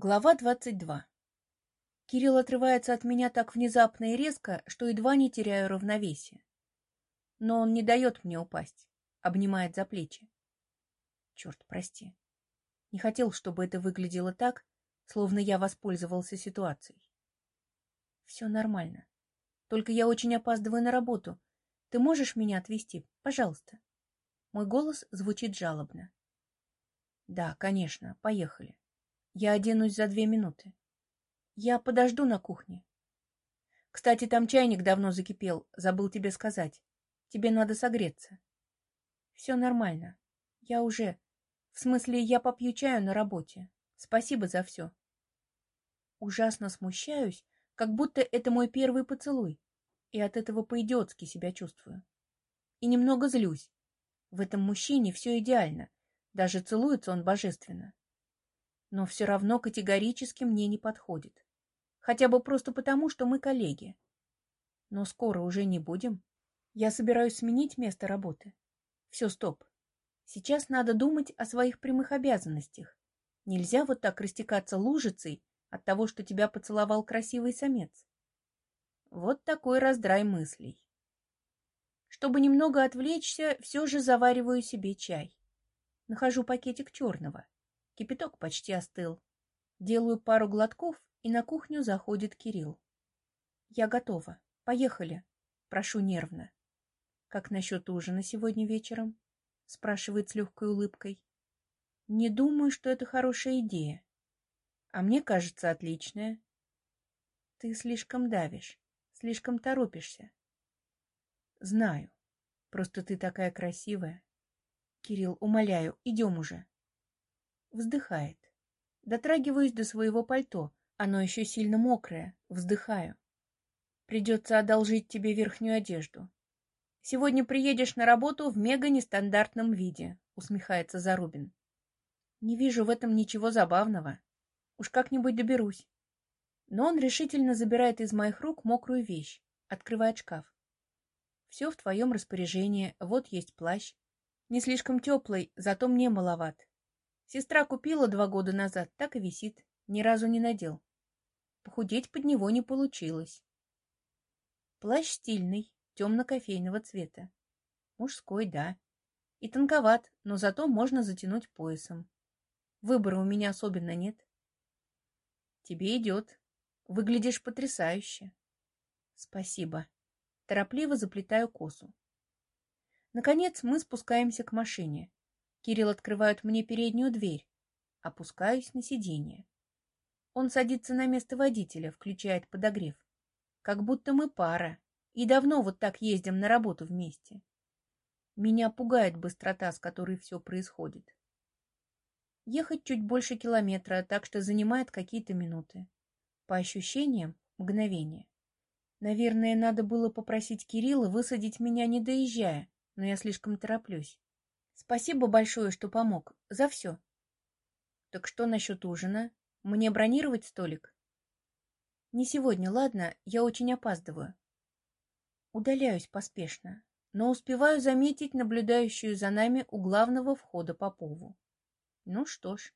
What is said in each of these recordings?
Глава двадцать два. Кирилл отрывается от меня так внезапно и резко, что едва не теряю равновесие. Но он не дает мне упасть, обнимает за плечи. Черт, прости. Не хотел, чтобы это выглядело так, словно я воспользовался ситуацией. Все нормально. Только я очень опаздываю на работу. Ты можешь меня отвезти, пожалуйста? Мой голос звучит жалобно. Да, конечно, поехали. Я оденусь за две минуты. Я подожду на кухне. Кстати, там чайник давно закипел, забыл тебе сказать. Тебе надо согреться. Все нормально. Я уже... В смысле, я попью чаю на работе. Спасибо за все. Ужасно смущаюсь, как будто это мой первый поцелуй, и от этого по-идиотски себя чувствую. И немного злюсь. В этом мужчине все идеально, даже целуется он божественно но все равно категорически мне не подходит. Хотя бы просто потому, что мы коллеги. Но скоро уже не будем. Я собираюсь сменить место работы. Все, стоп. Сейчас надо думать о своих прямых обязанностях. Нельзя вот так растекаться лужицей от того, что тебя поцеловал красивый самец. Вот такой раздрай мыслей. Чтобы немного отвлечься, все же завариваю себе чай. Нахожу пакетик черного. Кипяток почти остыл. Делаю пару глотков, и на кухню заходит Кирилл. Я готова. Поехали. Прошу нервно. Как насчет ужина сегодня вечером? Спрашивает с легкой улыбкой. Не думаю, что это хорошая идея. А мне кажется, отличная. Ты слишком давишь, слишком торопишься. Знаю. Просто ты такая красивая. Кирилл, умоляю, идем уже. Вздыхает. Дотрагиваюсь до своего пальто. Оно еще сильно мокрое. Вздыхаю. Придется одолжить тебе верхнюю одежду. Сегодня приедешь на работу в мега нестандартном виде, усмехается Зарубин. Не вижу в этом ничего забавного. Уж как-нибудь доберусь. Но он решительно забирает из моих рук мокрую вещь, открывает шкаф. Все в твоем распоряжении, вот есть плащ. Не слишком теплый, зато мне маловат. Сестра купила два года назад, так и висит, ни разу не надел. Похудеть под него не получилось. Плащ стильный, темно-кофейного цвета. Мужской, да. И тонковат, но зато можно затянуть поясом. Выбора у меня особенно нет. Тебе идет. Выглядишь потрясающе. Спасибо. Торопливо заплетаю косу. Наконец мы спускаемся к машине. Кирилл открывает мне переднюю дверь. Опускаюсь на сиденье. Он садится на место водителя, включает подогрев. Как будто мы пара. И давно вот так ездим на работу вместе. Меня пугает быстрота, с которой все происходит. Ехать чуть больше километра, так что занимает какие-то минуты. По ощущениям, мгновение. Наверное, надо было попросить Кирилла высадить меня, не доезжая, но я слишком тороплюсь. Спасибо большое, что помог. За все. Так что насчет ужина? Мне бронировать столик? Не сегодня, ладно? Я очень опаздываю. Удаляюсь поспешно, но успеваю заметить наблюдающую за нами у главного входа Попову. Ну что ж,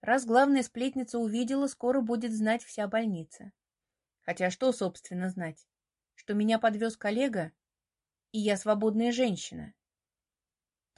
раз главная сплетница увидела, скоро будет знать вся больница. Хотя что, собственно, знать? Что меня подвез коллега, и я свободная женщина,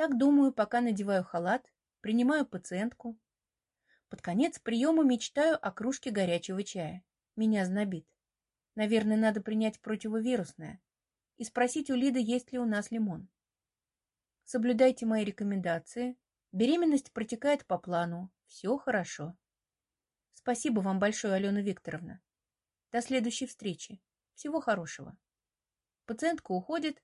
так думаю, пока надеваю халат, принимаю пациентку. Под конец приема мечтаю о кружке горячего чая. Меня знобит. Наверное, надо принять противовирусное и спросить у Лиды, есть ли у нас лимон. Соблюдайте мои рекомендации. Беременность протекает по плану. Все хорошо. Спасибо вам большое, Алена Викторовна. До следующей встречи. Всего хорошего. Пациентка уходит,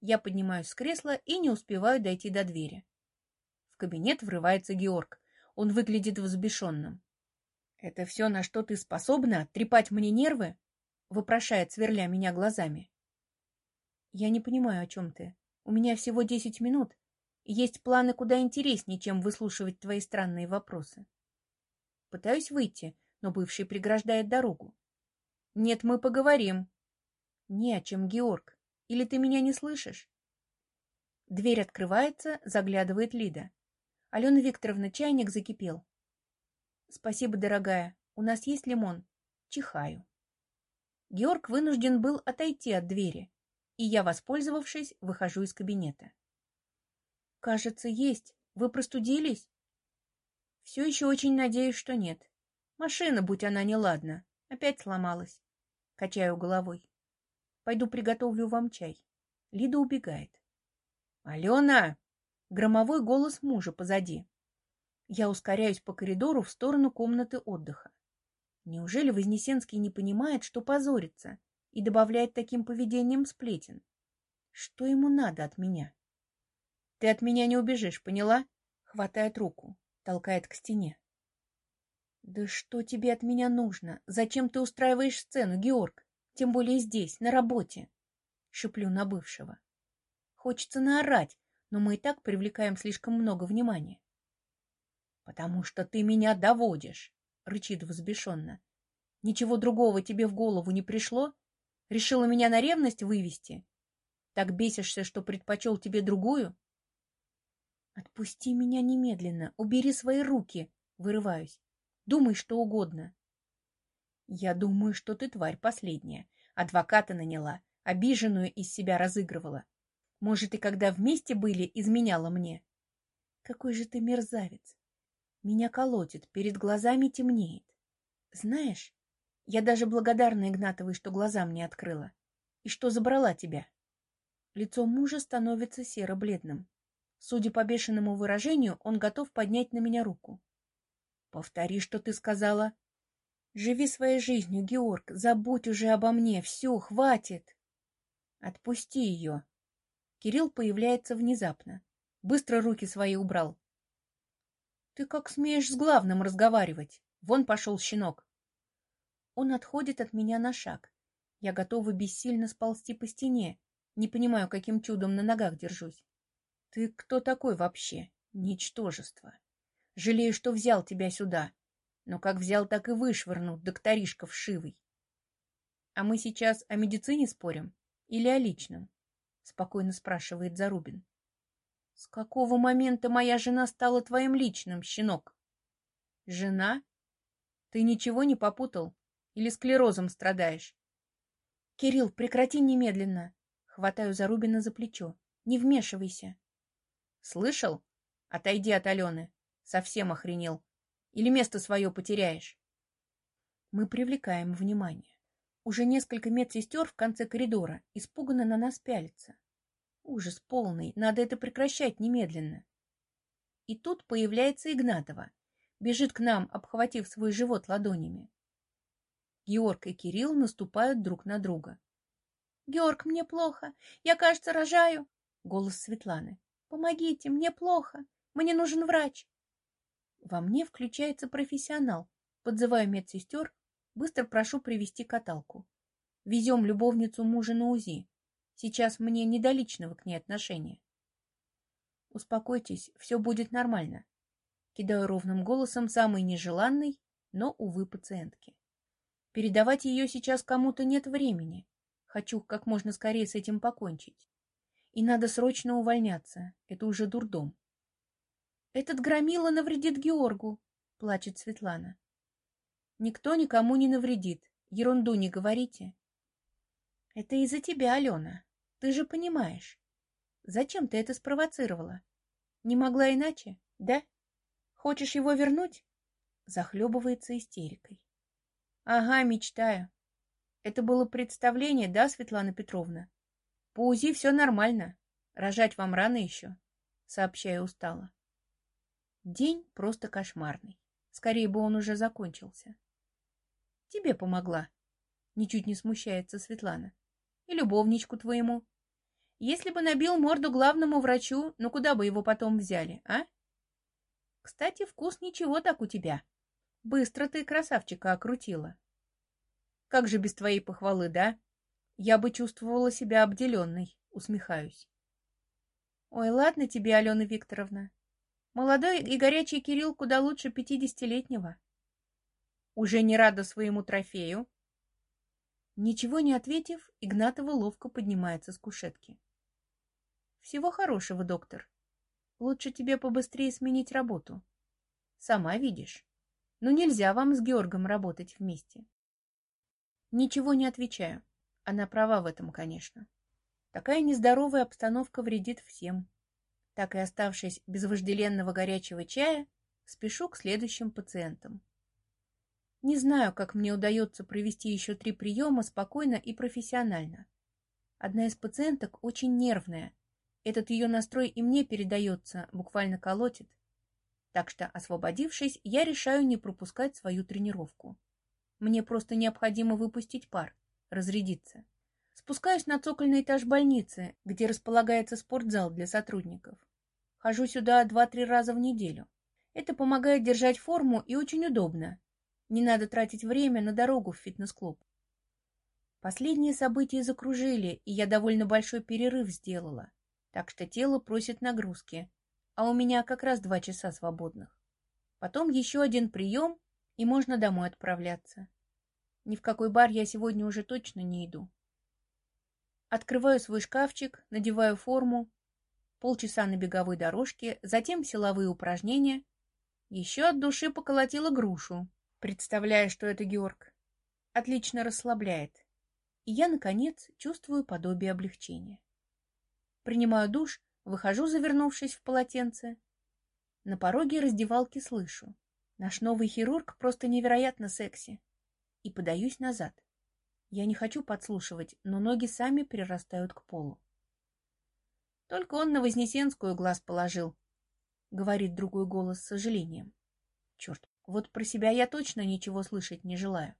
я поднимаюсь с кресла и не успеваю дойти до двери. В кабинет врывается Георг. Он выглядит взбешенным. «Это все, на что ты способна? Трепать мне нервы?» — вопрошает, сверля меня глазами. «Я не понимаю, о чем ты. У меня всего десять минут, есть планы куда интереснее, чем выслушивать твои странные вопросы. Пытаюсь выйти, но бывший преграждает дорогу. «Нет, мы поговорим». «Не о чем, Георг. Или ты меня не слышишь? Дверь открывается, заглядывает Лида. Алена Викторовна, чайник закипел. Спасибо, дорогая. У нас есть лимон? Чихаю. Георг вынужден был отойти от двери, и я, воспользовавшись, выхожу из кабинета. Кажется, есть. Вы простудились? Все еще очень надеюсь, что нет. Машина, будь она неладна, опять сломалась. Качаю головой. Пойду приготовлю вам чай. Лида убегает. «Алена!» — громовой голос мужа позади. Я ускоряюсь по коридору в сторону комнаты отдыха. Неужели Вознесенский не понимает, что позорится, и добавляет таким поведением сплетен? Что ему надо от меня? Ты от меня не убежишь, поняла? Хватает руку, толкает к стене. Да что тебе от меня нужно? Зачем ты устраиваешь сцену, Георг? Тем более здесь, на работе. Шиплю на бывшего. Хочется наорать, но мы и так привлекаем слишком много внимания. Потому что ты меня доводишь рычит взбешенно. Ничего другого тебе в голову не пришло? Решила меня на ревность вывести? Так бесишься, что предпочел тебе другую? Отпусти меня немедленно, убери свои руки, вырываюсь. Думай что угодно. Я думаю, что ты тварь последняя. Адвоката наняла, обиженную из себя разыгрывала. Может, и когда вместе были, изменяла мне. Какой же ты мерзавец. Меня колотит, перед глазами темнеет. Знаешь, я даже благодарна Игнатовой, что глаза мне открыла. И что забрала тебя. Лицо мужа становится серо-бледным. Судя по бешеному выражению, он готов поднять на меня руку. Повтори, что ты сказала. Живи своей жизнью, Георг, забудь уже обо мне, все, хватит. Отпусти ее. Кирилл появляется внезапно. Быстро руки свои убрал. Ты как смеешь с главным разговаривать? Вон пошел щенок. Он отходит от меня на шаг. Я готова бессильно сползти по стене. Не понимаю, каким чудом на ногах держусь. Ты кто такой вообще? Ничтожество. Жалею, что взял тебя сюда. Но как взял, так и вышвырнул, докторишка вшивый. А мы сейчас о медицине спорим? Или о личном? Спокойно спрашивает Зарубин. С какого момента моя жена стала твоим личным, щенок? Жена? Ты ничего не попутал? Или склерозом страдаешь? Кирилл, прекрати немедленно. Хватаю Зарубина за плечо. Не вмешивайся. Слышал? Отойди от Алены. Совсем охренел. Или место свое потеряешь? Мы привлекаем внимание. Уже несколько медсестер в конце коридора испуганно на нас пялятся. Ужас полный, надо это прекращать немедленно. И тут появляется Игнатова. Бежит к нам, обхватив свой живот ладонями. Георг и Кирилл наступают друг на друга. «Георг, мне плохо. Я, кажется, рожаю». Голос Светланы. «Помогите, мне плохо. Мне нужен врач». Во мне включается профессионал. Подзываю медсестер, быстро прошу привести каталку. Везем любовницу мужа на УЗИ. Сейчас мне не до личного к ней отношения. Успокойтесь, все будет нормально. Кидаю ровным голосом самый нежеланный, но, увы, пациентки. Передавать ее сейчас кому-то нет времени. Хочу как можно скорее с этим покончить. И надо срочно увольняться. Это уже дурдом. Этот громила навредит Георгу, плачет Светлана. Никто никому не навредит. Ерунду не говорите. Это из-за тебя, Алена. Ты же понимаешь. Зачем ты это спровоцировала? Не могла иначе, да? Хочешь его вернуть? Захлебывается истерикой. Ага, мечтаю. Это было представление, да, Светлана Петровна? По УЗИ все нормально. Рожать вам рано еще, сообщаю устало. День просто кошмарный. Скорее бы он уже закончился. Тебе помогла. Ничуть не смущается Светлана и любовничку твоему. Если бы набил морду главному врачу, ну куда бы его потом взяли, а? Кстати, вкус ничего так у тебя. Быстро ты красавчика окрутила. Как же без твоей похвалы, да? Я бы чувствовала себя обделенной, усмехаюсь. Ой, ладно тебе, Алена Викторовна. Молодой и горячий Кирилл куда лучше пятидесятилетнего. Уже не рада своему трофею, Ничего не ответив, Игнатова ловко поднимается с кушетки. Всего хорошего, доктор. Лучше тебе побыстрее сменить работу. Сама видишь. Но нельзя вам с Георгом работать вместе. Ничего не отвечаю. Она права в этом, конечно. Такая нездоровая обстановка вредит всем. Так и оставшись без вожделенного горячего чая, спешу к следующим пациентам. Не знаю, как мне удается провести еще три приема спокойно и профессионально. Одна из пациенток очень нервная. Этот ее настрой и мне передается, буквально колотит. Так что, освободившись, я решаю не пропускать свою тренировку. Мне просто необходимо выпустить пар, разрядиться. Спускаюсь на цокольный этаж больницы, где располагается спортзал для сотрудников. Хожу сюда два-три раза в неделю. Это помогает держать форму и очень удобно. Не надо тратить время на дорогу в фитнес-клуб. Последние события закружили, и я довольно большой перерыв сделала, так что тело просит нагрузки, а у меня как раз два часа свободных. Потом еще один прием, и можно домой отправляться. Ни в какой бар я сегодня уже точно не иду. Открываю свой шкафчик, надеваю форму, полчаса на беговой дорожке, затем силовые упражнения. Еще от души поколотила грушу, представляя, что это Георг. Отлично расслабляет и я, наконец, чувствую подобие облегчения. Принимаю душ, выхожу, завернувшись в полотенце. На пороге раздевалки слышу. Наш новый хирург просто невероятно секси. И подаюсь назад. Я не хочу подслушивать, но ноги сами прирастают к полу. Только он на Вознесенскую глаз положил, — говорит другой голос с сожалением. Черт, вот про себя я точно ничего слышать не желаю.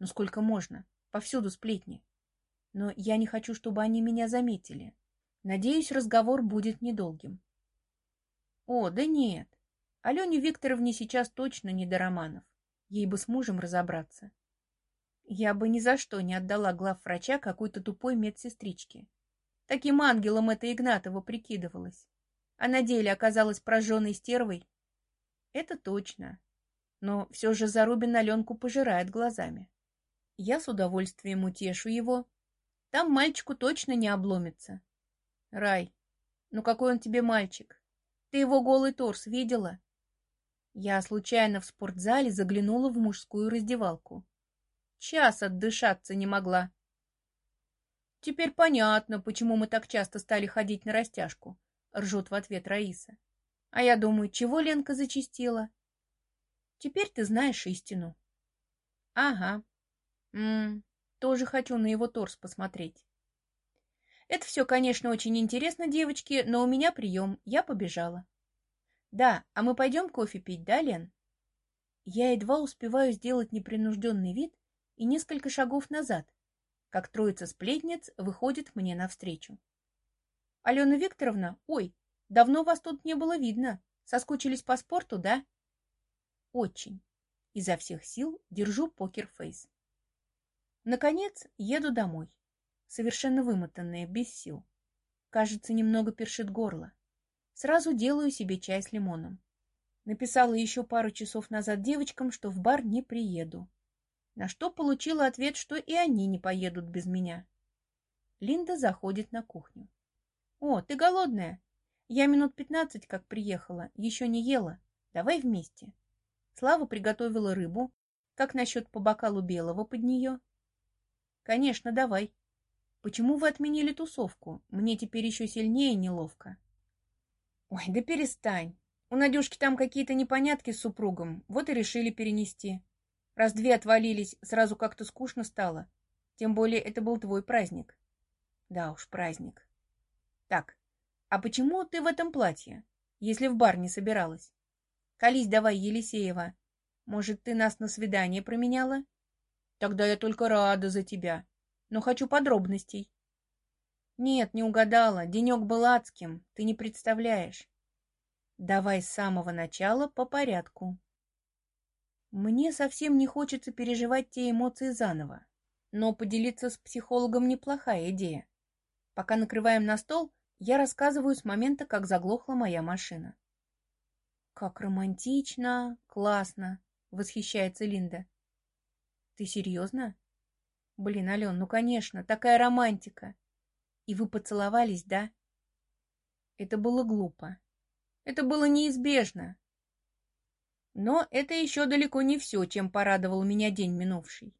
Но сколько можно? Повсюду сплетни. Но я не хочу, чтобы они меня заметили. Надеюсь, разговор будет недолгим. О, да нет. Алене Викторовне сейчас точно не до романов. Ей бы с мужем разобраться. Я бы ни за что не отдала глав врача какой-то тупой медсестричке. Таким ангелом эта Игнатова прикидывалась. А на деле оказалась прожженной стервой. Это точно. Но все же Зарубин Аленку пожирает глазами. Я с удовольствием утешу его. Там мальчику точно не обломится. Рай, ну какой он тебе мальчик? Ты его голый торс видела? Я случайно в спортзале заглянула в мужскую раздевалку. Час отдышаться не могла. Теперь понятно, почему мы так часто стали ходить на растяжку, ржет в ответ Раиса. А я думаю, чего Ленка зачистила? Теперь ты знаешь истину. Ага, Ммм, тоже хочу на его торс посмотреть. Это все, конечно, очень интересно, девочки, но у меня прием, я побежала. Да, а мы пойдем кофе пить, да, Лен? Я едва успеваю сделать непринужденный вид и несколько шагов назад, как троица сплетниц выходит мне навстречу. Алена Викторовна, ой, давно вас тут не было видно. Соскучились по спорту, да? Очень. Изо всех сил держу покер-фейс. Наконец, еду домой. Совершенно вымотанная, без сил. Кажется, немного першит горло. Сразу делаю себе чай с лимоном. Написала еще пару часов назад девочкам, что в бар не приеду. На что получила ответ, что и они не поедут без меня. Линда заходит на кухню. «О, ты голодная? Я минут пятнадцать как приехала, еще не ела. Давай вместе». Слава приготовила рыбу. Как насчет по бокалу белого под нее? Конечно, давай. Почему вы отменили тусовку? Мне теперь еще сильнее неловко. Ой, да перестань. У Надюшки там какие-то непонятки с супругом, вот и решили перенести. Раз две отвалились, сразу как-то скучно стало. Тем более это был твой праздник. Да уж, праздник. Так, а почему ты в этом платье, если в бар не собиралась? Колись давай, Елисеева. Может, ты нас на свидание променяла? Тогда я только рада за тебя, но хочу подробностей. Нет, не угадала, денек был адским, ты не представляешь. Давай с самого начала по порядку. Мне совсем не хочется переживать те эмоции заново, но поделиться с психологом неплохая идея. Пока накрываем на стол, я рассказываю с момента, как заглохла моя машина. «Как романтично, классно!» — восхищается Линда. Ты серьезно? Блин, Ален, ну конечно, такая романтика. И вы поцеловались, да? Это было глупо. Это было неизбежно. Но это еще далеко не все, чем порадовал меня день минувший.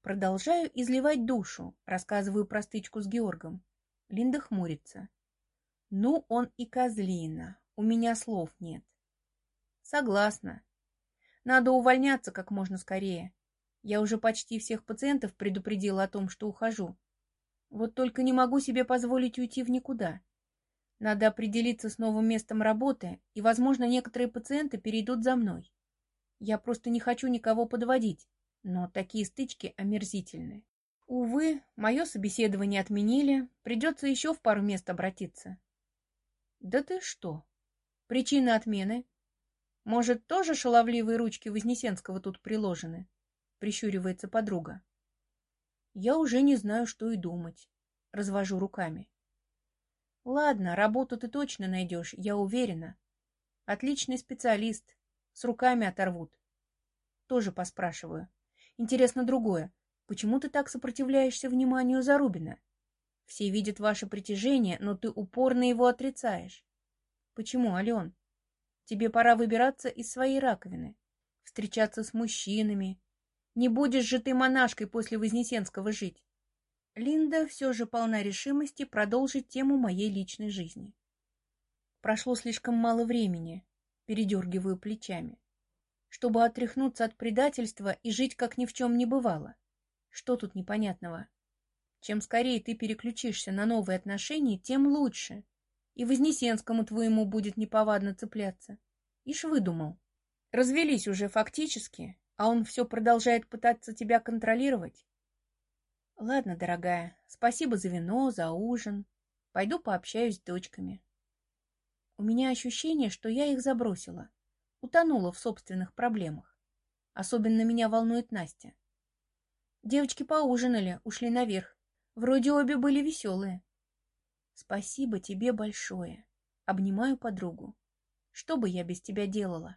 Продолжаю изливать душу, рассказываю про стычку с Георгом. Линда хмурится. Ну, он и козлина. У меня слов нет. Согласна. Надо увольняться как можно скорее. Я уже почти всех пациентов предупредила о том, что ухожу. Вот только не могу себе позволить уйти в никуда. Надо определиться с новым местом работы, и, возможно, некоторые пациенты перейдут за мной. Я просто не хочу никого подводить, но такие стычки омерзительны. Увы, мое собеседование отменили, придется еще в пару мест обратиться. Да ты что? Причина отмены? Может, тоже шаловливые ручки Вознесенского тут приложены? Прищуривается подруга. Я уже не знаю, что и думать. Развожу руками. Ладно, работу ты точно найдешь, я уверена. Отличный специалист. С руками оторвут. Тоже поспрашиваю. Интересно другое. Почему ты так сопротивляешься вниманию Зарубина? Все видят ваше притяжение, но ты упорно его отрицаешь. Почему, Ален? Тебе пора выбираться из своей раковины, встречаться с мужчинами. Не будешь же ты монашкой после Вознесенского жить. Линда все же полна решимости продолжить тему моей личной жизни. Прошло слишком мало времени, передергиваю плечами, чтобы отряхнуться от предательства и жить, как ни в чем не бывало. Что тут непонятного? Чем скорее ты переключишься на новые отношения, тем лучше. И Вознесенскому твоему будет неповадно цепляться. Ишь выдумал. Развелись уже фактически, а он все продолжает пытаться тебя контролировать. Ладно, дорогая, спасибо за вино, за ужин. Пойду пообщаюсь с дочками. У меня ощущение, что я их забросила. Утонула в собственных проблемах. Особенно меня волнует Настя. Девочки поужинали, ушли наверх. Вроде обе были веселые. Спасибо тебе большое. Обнимаю подругу. Что бы я без тебя делала?